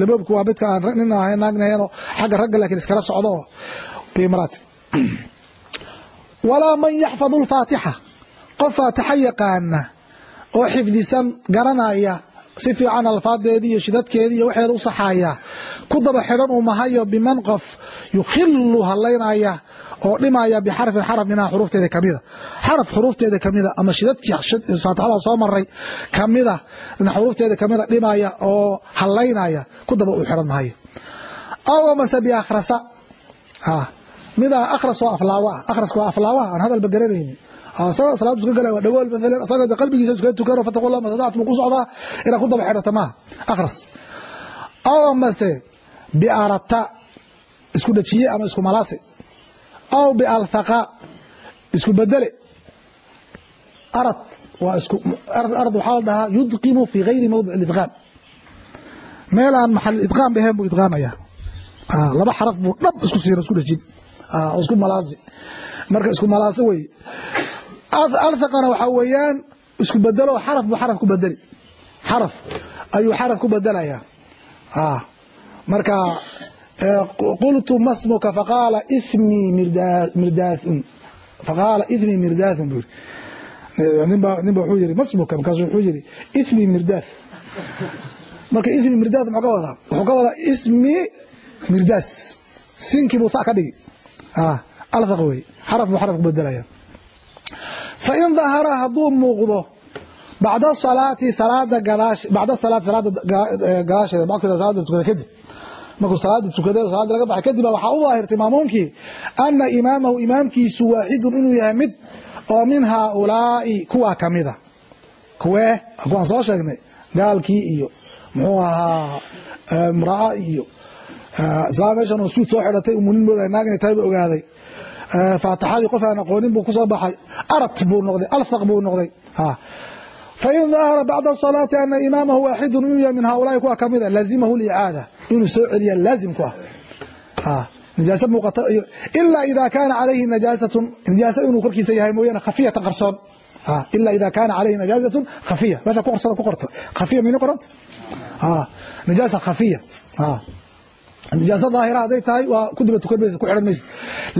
labeebku waa midka aan nin ahayn naagnahaynoo xagga ragga laakiin iskala socdo oo biimraatin walaa man yaxfadu lfaatixa qof faatixa yaqaana oo xifdisan garanaya si fiican alfaadeedii iyo shidadkeedii iyo waxeeda u saxaaya ku daba xidhan uu mahayo biman qof yukhilu halaynaya oo dhimaya bixarfin xaraf minhaa xuruufteeda kamida. Xaraf xuruufteeda kamida ama shidadkii faatixada soo maray kamida xuruufteeda kamida dhimaya oo halaynaya ku daba uu xidhan mahayo aw amase biakhrasa midaa akhras oo aflaawa ah akhraska waa aflaawa aan hadalba garanayni asagoo salaadu iska galay waa dhagool maalan asagoo de qalbigiisa iskaga tukano fataqullah masadactum ku socdaa inaad ku daba xidhato maaha. Akhras. Aw amase biarata isku dhajiye ama isku malaase aw bialhaqa isku bedele arad waa isku arad waxaa la dhahaa yudqimu fi gayri mawdic idqaam meel aan maxal idqaam ahayn buu idqaamaya laba xaraf buu dhab isku siina isku dhajin oo isku malaasi. Marka isku malaase wey. Alhaqana waxaa weeyaan isku bedelo xaraf buu xaraf ku bedeli. Xaraf ayuu xaraf ku bedelaya marka qultu masmuka faqaala ismii mirdaathun faqaala ismii mirdaathun buu yiri ninba ninba wuxuu yiri masmuka markaasu wuxuu yiri ismii mirdaath marka ismi mirdaas muxuu ka wadaa wuxuu ka wadaa ismi mirdaas siinkii buu saa ka dhigi. Alfaq wey xaraf buu xaraf ku bedelaya fain dahara hadduu muuqdo bacda salaati salaada gadaash bacda salaati salaada gadaasheeda bacda salaada tukada kadib markuu salaada tukaday oo salaada laga baxay kadib waxaa u daahirtay maamuumkii ana imaamahu imaamkiisu waaxidun inuu yahay mid oo min haaulaa'i kuwaa kamida kuwee kuwaan soo sheegnay gaalkii iyo muxuu ahaa imraa iyo islaam meeshan oo suud soo xidhatay umunin mooday naag inay tahay ba ogaaday. Faatixadii qof aan aqoonin buu ku soo baxay. Arat buu noqday alfaq buu noqday fain dahara bacda salaati ana imaamahu waaxidun inuu yahay min haaulaai kuwa kamida laazimahu licaada inuu soo celiya laazim ku ah nijaasa muuqata ilaa idaa kaana calayhi najaasatun nijaasa inuu korkiisa yahay mooyaane khafiyatan qarsoon ila ida kaana calayhi najaasatun khafiya meesha ku qorsada ku qorto khafiya mayna qoranta nijaasa khafiya nijaasa daahira hadday tahay waa ku daba tukan ku xidhan maysa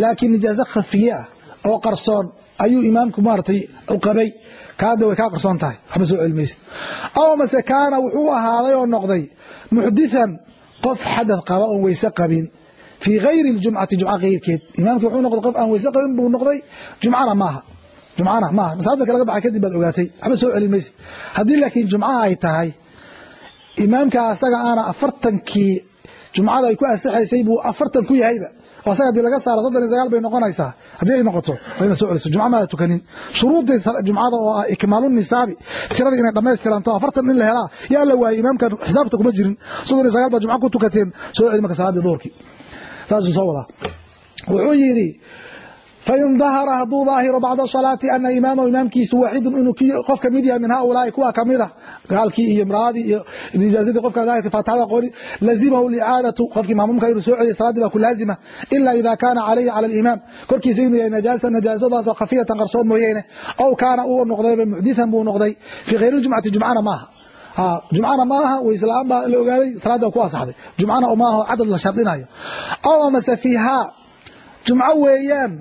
laakiin nijaasa khafiye ah oo qarsoon ayuu imaamku maaragtay qabay kaada way kaa qarsoon tahay. Waxba soo celi maysa aw mase kaana wuxuu ahaaday oo noqday muxdithan qof xadath qaba oon weyse qabin. Fii gayri ljumcati jumca kayrkeed imaamkii wuxuu noqday qof aan weyse qabin buu noqday jumcana maaha jumcana maaha masaajidka laga baxay kadib baad ogaatay. Waxba soo celin haddii laakiin jumcaha ay tahay imaamka asaga aana afartankii jumcada ay ku ansaxaysay buu afartan ku yahayba oo asaga haddii laga saaro soddon iyo sagaal bay noqonaysaa. Haddii ay noqoto waa ina soo celiso. Jumca maada tukanin. Shuruuddii jumcada oo ah ikmaalu nisaabi tiradii inay dhammaystiranto afartan in la helaa. Yaa la waayey imaamkan xisaabta kuma jirin. Soddon iyo sagaal baa jumca ku tukateen soo celi marka salaaddii duhurkii. Saasuu soo wadaa. Wuxuu yidhi fain dahara hadduu daahiro bacda salaati ana imaamahu imaamkiisu waaxidun inuu qof ka mid yahay min haaulaai kuwa kamida gaalkii iyo imraadii iyo nijaasadii qofka daahirka faatixada qooni lazimahu licaadatu qofkii maamumka inuu soo celiyo salaadii baa ku laazima. Ila ida kaana calayhi cala alimaam. Korkiisa inuu yahay najaasa najaasadaasoo khafiyatan qarsoon mooyeene aw kaana uu noqdayba muxdithan buu noqday. Fii khayri ljumcati jumcana maaha. Jumcana maaha waysla'aan baa la ogaaday salaadda ku asaxday jumcana maaha cadad la shardinayo aw amase fiihaa jumco weeyaan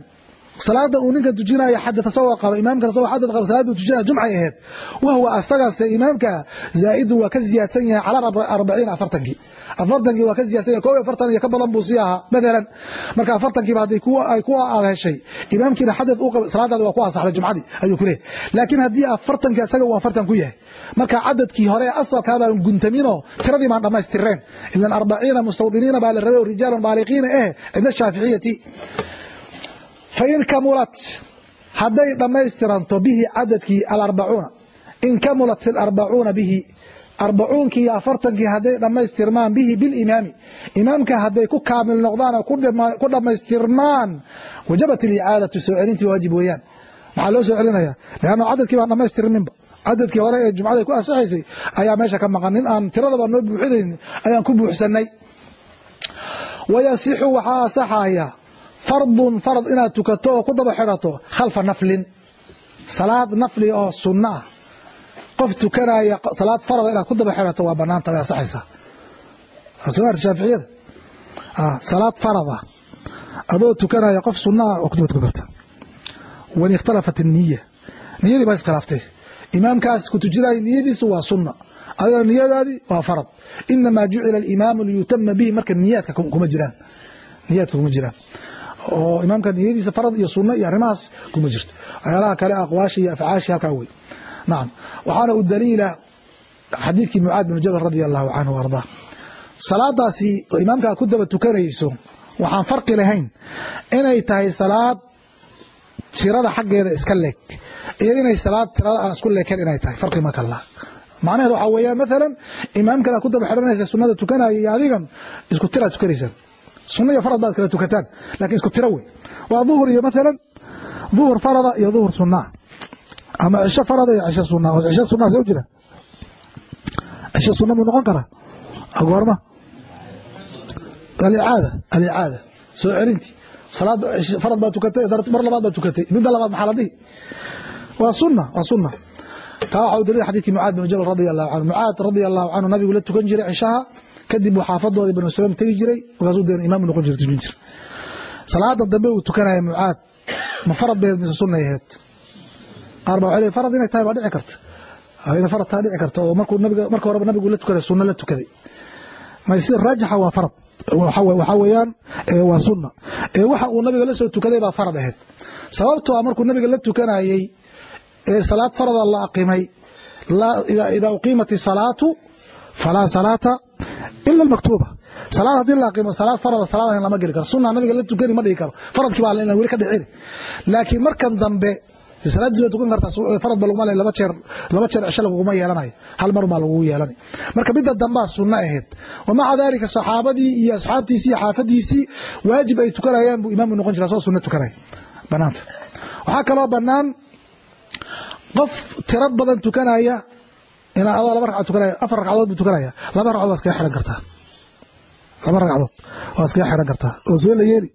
salaada uu ninka tujinayo xadad asagoo qaba imaamka asagoo xadad qaba salaada tujinaya jumcay ahayd. Wahwa asagase imaamka zaa'idun waa ka ziyaadsan yahay calaa arbaciina afartankii afartankii waa ka ziyaadsan yahay koob iyo afartan iyo ka badan buu sii ahaa matalan marka afartankiiba hadday ay kuwa aad heshay imaamkiina xadad uu qaba salaadaadi waa ku asaxday jumcadii ayuu ku leeyahay. Laakiin haddii afartankii asaga uu afartan ku yahay marka cadadkii hore ee asalkaabaan guntaminoo tiradii baan dhammaystireen. Ilan arbaciina mustawdiniina baa la rabay oo rijaalun baaliqiina eh cinda shaaficiyati fain kamulat hadday dhammaystiranto bihi cadadkii alarbacuuna in kamulat alarbacuuna bihi arbacuunkii iyo afartankii hadday dhammaystirmaan bihi bilimaami imaamka hadday ku kaamil noqdaan oo ku dhammaystirmaan wajabat ilicaadatu soo celintii waajib weeyaan maxaa loo soo celinaya leanna cadadkii baan dhammaystirminba cadadkii hore ee jumcada ku ansaxaysay ayaa meesha ka maqan nin aan tiradaba noo buuxinayn ayaan ku buuxsanay wayasixu waxaa asaxaya fardun farad inaad tukato oo ku daba xidhato khalfa naflin. Salaad nafli oo sunno ah. Qof tukanaya salaad farada inaad ku daba xidhato waa bannaanta way ansaxaysaa sunaarta shaaficiyada? Ah, salaad farada ah. adoo tukanaya qof sunnaha ah, oo kutuba tukan karta ikhtalafat anniya niyadii baa iskhilaaftay imaamkaas ku tujinaya niyadiisu waa sunna. Adigana niyadaadii waa farad. Inamaa jucila alimaamu liyutama bihi marka niyaadka kuma jiraan. Niyaadka kuma jiraan oo imaamka niyadiisa farad iyo sunno iyo arrimahaas kuma jirto. Waxyaalaha kale aqwaashi iyo afcaashi halkaa wey. Nacam waxaana u daliila xadiidkii mucaad bin jabal radia allahu canhu ardaa. Salaadaasi oo imaamkaa ku daba tukanayso waxaan farqi lahayn inay tahay salaad tirada xaggeeda iska leeg iyo inay salaad tirada aan isku leekeen inay tahay. Farqi ma kala macnaheed waxaa weeyaan maalan imaamkada ku daba xidhanaysa sunnada tukanaya iyo adigan isku tiraa tukanaysaan sunno iyo farad baad kala tukataan laakiin isku tiro wey waa duhur iyo maalan duhur farada iyo duhur sunnaa ama cisho farada iyo cisho sunnaa oo cisho sunnaa see u jira. Cisho sunna muu noqon karaa agoorma. Alicaada alicaada. Soo celintii salaad farad baa tukatay mar labaad baa tukatay. Midda labaad maxaa la dhihi? Waa sunna waa sunna. Taa waxa u daliil xadiidkii mucaad bin jabal radi allahu canhu mucaad radia allahu canhu nabigu la tukan jiray cishaha kadib uu xaafadoodii banu salaam tegi jiray markaasuu deen imaam noqon jiray tujin jiray. Salaada dambe uu tukanaya mucaad ma farad bay mise sunnay ahayd. Qaar baa waxay leeyihiin farad inay tahay baa dhici karta. Inay farad tahay dhici karta oo markuu nabiga marka horeba nabigu la tukaday sunno la tukaday. Ma sida raajixa waa farad. Waxaa weeyaan waa sunna. Ee waxa uu nabiga la soo tukaday baa farad ahayd. Sababtoo ah markuu nabiga la tukanayey ee salaad farada la aqimay idaa uqiimat isalaatu falaa salaata ila almaktuuba salaad haddii la aqimo salaad farada salaad lama geli karo sunna nabiga la tukani ma dhigi karo faradkii baa weli ka dhicin laakiin markan dambe salaadii waa tukan kartaa farad ba laguma laba jeer laba jeer cisho laguma yeelanayo hal mar baa lagugu yeelanay marka midda dambaa sunno ahayd wamaca daalika saxaabadii iyo asxaabtiisii iyo xaafadiisii waajib ay tukanayaan buu imaamu noqon jira soo sunno tukanaya banaanta waxaa kaloo bannaan qof tiro badan tukanaya inaa adoo laba ragcad tukanaya afar ragcadood buu tukanaya. Laba ragcadood waa iskaga xihan kartaa. Laba ragcadood waa iskaga xihan kartaa. Oo see la yeeli.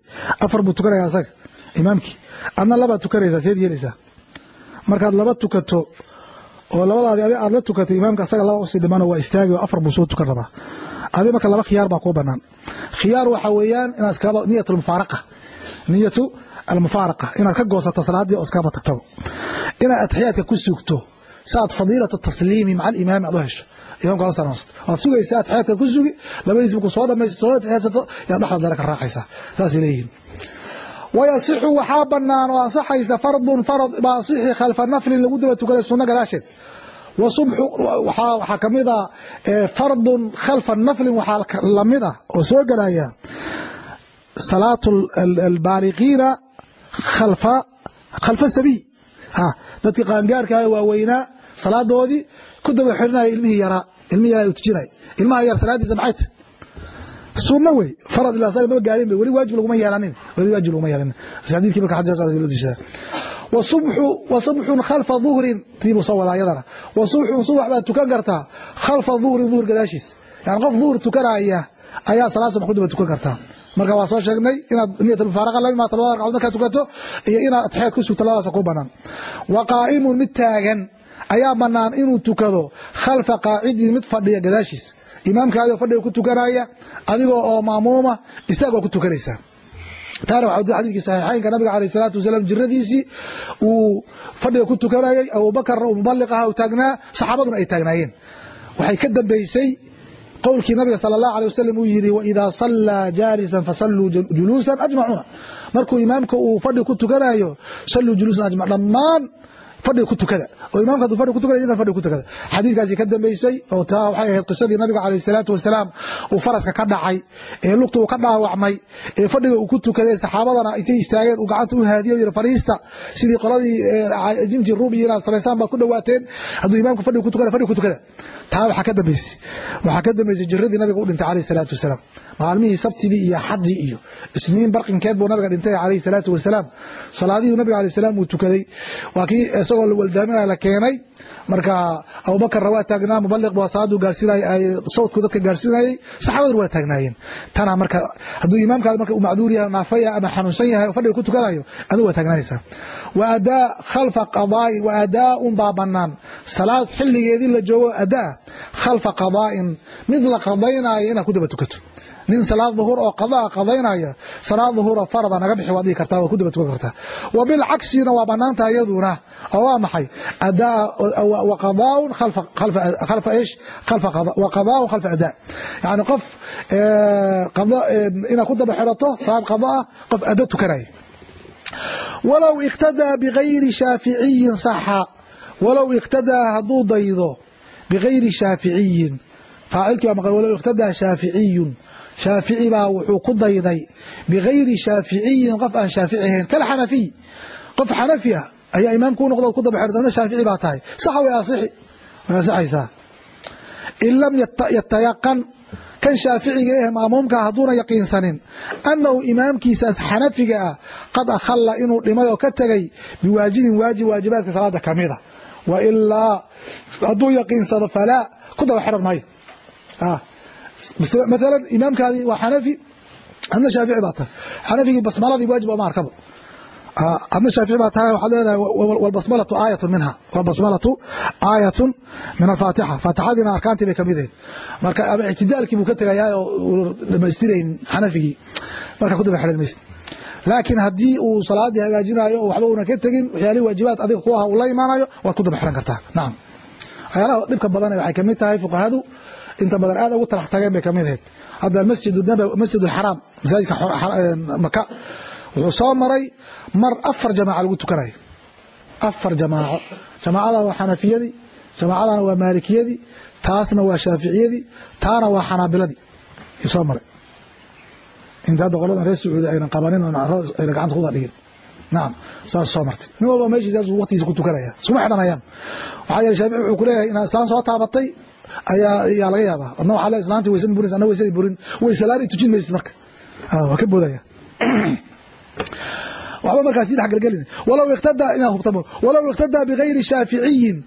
Afar buu tukanaya asaga imaamkii. Adna labaad tukanaysaa seed yeelaysaa. Markaad laba tukato oo labadaadi adi aad la tukatay imaamka asaga laba u sii dhimano waa istaagi oo afar buu soo tukan rabaa. Adi marka laba khiyaar baa kuu banaan khiyaar waxaa weeyaan inaad iskaba niyat almufaaraqa niyatu almufaaraqa. Inaad ka goosato salaadii oo iskaba tagtaba inaad atxiyaadka ku sugto saad fadiilatu tasliimi maca alimaami aad u hesho. Imamka la salaamsato waad sugaysaa atxiyaadka ku sugi labadiis markuu soo dhamaysto soo atxiyaadsato yaad dhexda dare ka raacaysaa saasay leeyihiin. Wayasixu waxaa banaan oo ansaxaysa fardun farad baa asixi khalfa naflin lagu daba tukaday sunno gadaasheed. Waxaa ka mid a fardun khalfa naflin waxaa la mid ah oo soo gelaya salaatu albaaliqiina khalfa sabiy dadkii qaangaarka waaweynaa salaadoodii ku daba xirinaya ilmihii yaraa ilmihii yaraa tujinay ilmaha yar salaadiisa maxay tahay sunno wey farad ilaa saga ma gaarin weli waajib laguma yeelanin weli waajib laguma yeelanin. Xadiidkii marka xadiis saas loo dishaa wasubxu wasubxun khalfa dhuhrin tiibu soo wadaa iyadana wasubxun subax baad tukan kartaa khalfa dhuhrin dhuhr gadaashiis. Yani qof dhuhr tukanaya ayaa salaad subax ku daba tukan kartaa marka waa soo sheegnay inaad niyat mufaaraqa la imaata labada ragcadood markaad tukato iyo inaad atxiyaad ku sugto labadaas ku banaan. Wa qaa'imun mid taagan ayaa banaan inuu tukado khalfa qaacidin mid fadhiya gadaashiis. Imaamkaadoo fadhiga ku tukanaya adigoo oo maamuuma istaagoo ku tukanaysaa taana waxaa xadiidkii saxiixaynka nabiga calayh salaatu wasalaam jiradiisii uu fadhiga ku tukanayay abubakarna uu mubaliq aha u taagnaa saxaabaduna ay taagnaayeen. Waxay ka dambaysay qowlkii nabiga sala allahu alay wasalam uu yidhi waidaa sallaa jaalisan fasalluu juluusan ajmacuuna. Markuu imaamka uu fadhi ku tukanayo salluu juluusan ajmac dhammaan fadhiga ku tukada. Oo imamka haduu fadhiga ku tukada idinkan fadhiga ku tukada. Xadiidkaasi ka dambaysay oo taa waxay ahayd qisadii nabiga calayhi salaatu wasalaam uu faraska ka dhacay ee lugta uu ka dhaawacmay ee fadhiga uu ku tukaday saxaabadana intay istaageen uu gacanta u haadiyo yidhi fariista sidii qoladii jinti ruum iyo inaad samaysaan baad ku dhawaateen. Hadduu imaamka fadhiga ku tukada fadhiga ku tukada taa waxaa ka dambaysay waxaa ka dambaysay jiradii nabiga u dhintay calayhi salaatu wasalaam. Maalmihii sabtidii iyo xadii iyo isniin barqinkeed buu nabiga dhintay calayhi salaatu wasalaam. Salaadihii nabiga alayh salaam uu tukaday. Waa kii isagoo la waldaaminaya la keenay marka abubakarna waa taagnaa mubaliq baa salaaduu gaarsiinay sawdku dadka gaarsiinayay saxaabaduna waa taagnaayeen. Tana marka hadduu imaamkaada marka uu macduur yahay naafaya ama xanuunsan yahay oo fadhiga ku tukanayo adigu waa taagnaanaysaa. Wa adaa khalfa qadaa'in wa adaaun baa banaan salaad xilligeedii la joogo adaa khalfa qadaa'in mid la qadaynaayo inaad ku daba tukato nin salaad duhur oo qadaa qadaynaya salaad duhur farada naga bixi waad dhihi kartaa waa ku daba kartaa. Wa waa banaanta iyaduna waa maxay? Wa khalfa adaa. Yani qof inaad ku daba xirato salaad qadaa qof ada tukanaya walow iqtadaa bigayri shaaficiyin saxa walow iqtadaa hadduu daydo bigayri shaaficiyin. Faacilkii baa maqan walow iqtadaa shaaficiyun shaafici baa wuxuu ku dayday. Bigayri shaaficiyin qof aan shaafici ahayn. Kalxanafiy qof xanafi ah ayaa imaamku u noqdo ku daba adna shaafici baa tahay. Saxa way asixi way asixaysaa in lam yatayaqan kan shaaficiga eh maamuumka hadduuna yaqiinsanin. Annahu imaamkiisaas xanafiga ah qad akhalla inuu dhimay oo ka tegay biwaajibin waajib waajibaadka salaada ka mida wa ilaa hadduu yaqiinsado falaa ku daba xiran maayo maalan imaamkaadii waa xanafi adna shaafici baa tahay. Xanafigii basmaladii waajib ooma arkabo adna shaafici baa tahay waxaad leedahay walbasmalatu aayatun minha. Walbasmalatu aayatun min alfaatixa. Faatixadiina arkaantii bay ka mid ahayd. Marka ama ictidaalkii buu ka tegayaa oo uu dhamaystirayn xanafigii. Marka ku daba xiran maysid laakiin haddii uu salaadii hagaajinayo oo waxba una ka tegin waxyaalihii waajibaad adiga ku aha uu la imaanayo waad ku daba xiran kartaa. Nacam waxyaalaha dhibka badan waxay ka mid tahay fuqahadu inta badan aad ugu talax tageen bay ka mid ahayd. Hadda masjid alxaraam masaajidka maka wuxuu soo maray mar afar jamaaca lagu tukanayo afar jamaaco jamaacada waa xanafiyadii jamaacadana waa maalikiyadii taasna waa shaaficiyadii taana waa xanaabiladii soo maray. Inta hadda qoladan reer sacuudi aynan qabanin ayna gacanta kuda dhigin nacam saas soo martay. Nin walba meeshiisaas waqtigiisa ku tukanaya iskuma xidhanayaan waxaa yeele shaafici wuxuu ku leeyahay inaad islaan soo taabatay ayaa laga yaabaa. Adna waxaa le islaantii waysan burin adna waysan burin. Waysalaani tujin maysid marka. Waa ka boodaya. Waxba markaas sii dhexgelgelin walow iqtadaa inaad hubtamo. Walow iqtadaa bigayri shaaficiyin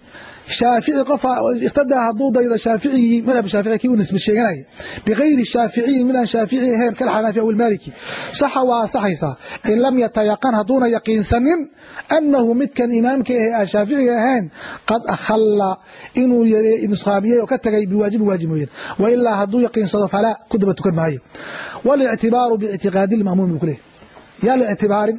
shaafici qof iqtadaa hadduu daydo shaaficigii madhab shaafici kii uu nisbe sheeganaya bigayri shaaficiyin midaan shaafici ahayn kal xanafi aw ilmaliki saxa waa asaxaysaa in lam yatayaqan hadduuna yaqiinsanin annahu midkan imaamka ahe aan shaaficiga ahayn qad akhalla inuu nusqaamiyey oo ka tagay biwaajibin waajib mooyeen wailaa hadduu yaqiinsado falaa ku daba tukan maayo. Walictibaaru biictiqaadi lma'muumi buu ku leeyahy yaa la ictibaarin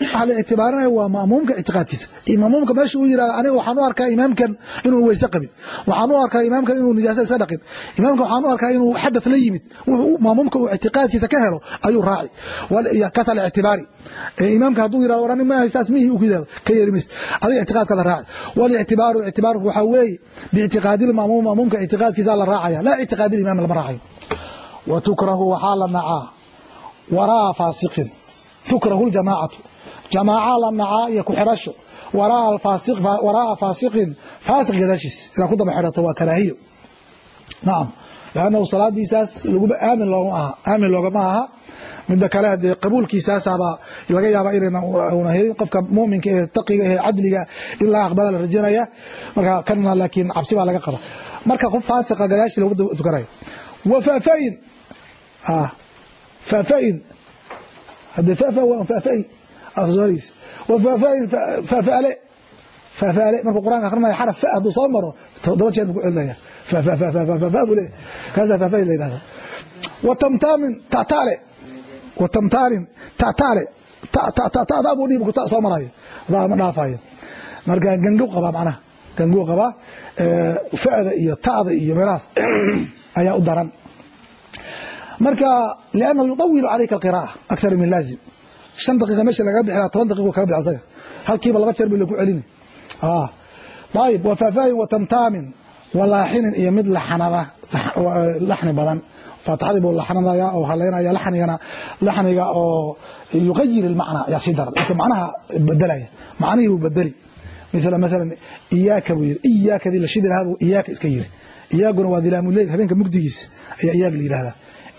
waxaa la ictibaarinaya waa ma'muumka ictiqaadkiisa. Ma'muumka meesha uu yidhahdo aniga waxaan u arkaa imaamkan inuu weyse qabin. Waxaan u arkaa imaamkan inuu nijaasa iska dhaqin. Imaamkan waxaan u arkaa inuu xadath la yimid. Ma'muumka uu ictiqaadkiisa ka helo ayuu raaci kasa la ictibaari. Imaamka hadduu yidhahdo warani ma saas mihi uu ku yidhahdo ka yeeri maysid adiga ictiqaadkaada raaci walictibaaru ictibaaru waxaa weeye biictiqaadi lma'muum ma'muumka ictiqaadkiisa la raacaya. Laa ictiqaadi imaam lama raacayo. Wa tukrahu waxaa la nacaa. Waraa faasiqin. Tukrahu ljamaacatu jamaaca la nacaa iyo ku xidhasho waraa'a faasiqin faasiq gadaashiis inaad ku daba xidhato waa karaahiyo nacam lannahu salaadiisaas laguba aamin loogama aha aamin loogama aha midda kale dee qabuulkiisaasaabaa laga yaabaa inayna helin qofka muminka ee taqiga ee cadliga in laga aqbala la rajanaya marka kana laakiin cabsi baa laga qaba marka qof faasiqa gadaashii lagu tukanayo wa faafain faafain hadde faafa waa faafain afsooriis wa faafain faafaale faafaale markuu qur'aanka akhrinayo xaraf fa hadduu soo maro todoba jeer buu ku celinaya faafa buu leeyahy kaasaa faafain la yidhahda wa tamtaamin tataale wa tamtaalin tataale tadaa buu dhiib soo marayo daa ma dhaafayo marka gangu qabaa macnaha gangu qabaa fa'da iyo ta'da iyo meelahaas ayaa u daran marka liannahu yudawilu calayka alqiraa'a akthar min laazim shan daqiiqa meesha laga bixi toban daqiiqo kaga bixi asaga. Halkiiba laba jeer bay lagu celini. Ah. Ayib wa faafaahin wa iyo mid laxnada laxni badan. Faatixadii buu laxnadayaa oo haleynaya laxnigana laxniga oo yuqayir ilmacnaa ayaa sii daran laakiin macnaha bedelaya macnihii buu bedeli mila maalan iyaaka buu yidhi iyaakadii la lahaa buu iyaaka iska yiri iyaaguna waa dilaamuleyl habeenka mugdigiisa ayaa iyaag la yidhahdaa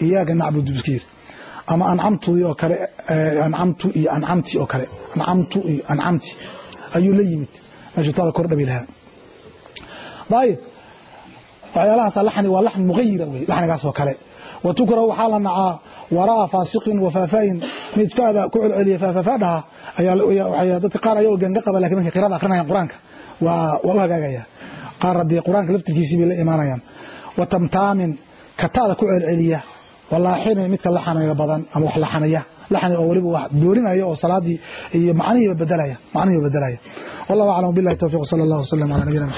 iyaaga nacbudu iska yiri ama ancamtu oo kale ancamtu iyo ancamti oo kale. Ancamtu iyo ancamti ayuu la yimid. Meesha tada kor dhabi lahaa. Dayib waxyaalahaas laxni waa laxni mughayira wey laxnigaas kale. Watukra waxaa la nacaa waraa faasiqin wafaafayin mid faada ku celceliya faafafaadhaha ayaa qaar ayagoo ganga qaba laakiin markay qirada akrinayaan qur'aanka waa u hagaagaya. Qaar haddii qur'aanka laftirkiisii la imaanayaan. Wa tamtaamin ku celceliya walaaxini midka laxaniga badan ama wax laxanaya. Laxni oo weliba wax doorinaya oo salaadii iyo macnihiiba bedelaya macnihiiba bedelaya wallahu aclam billahi tawfiq sala allah wasalam ala nabiyina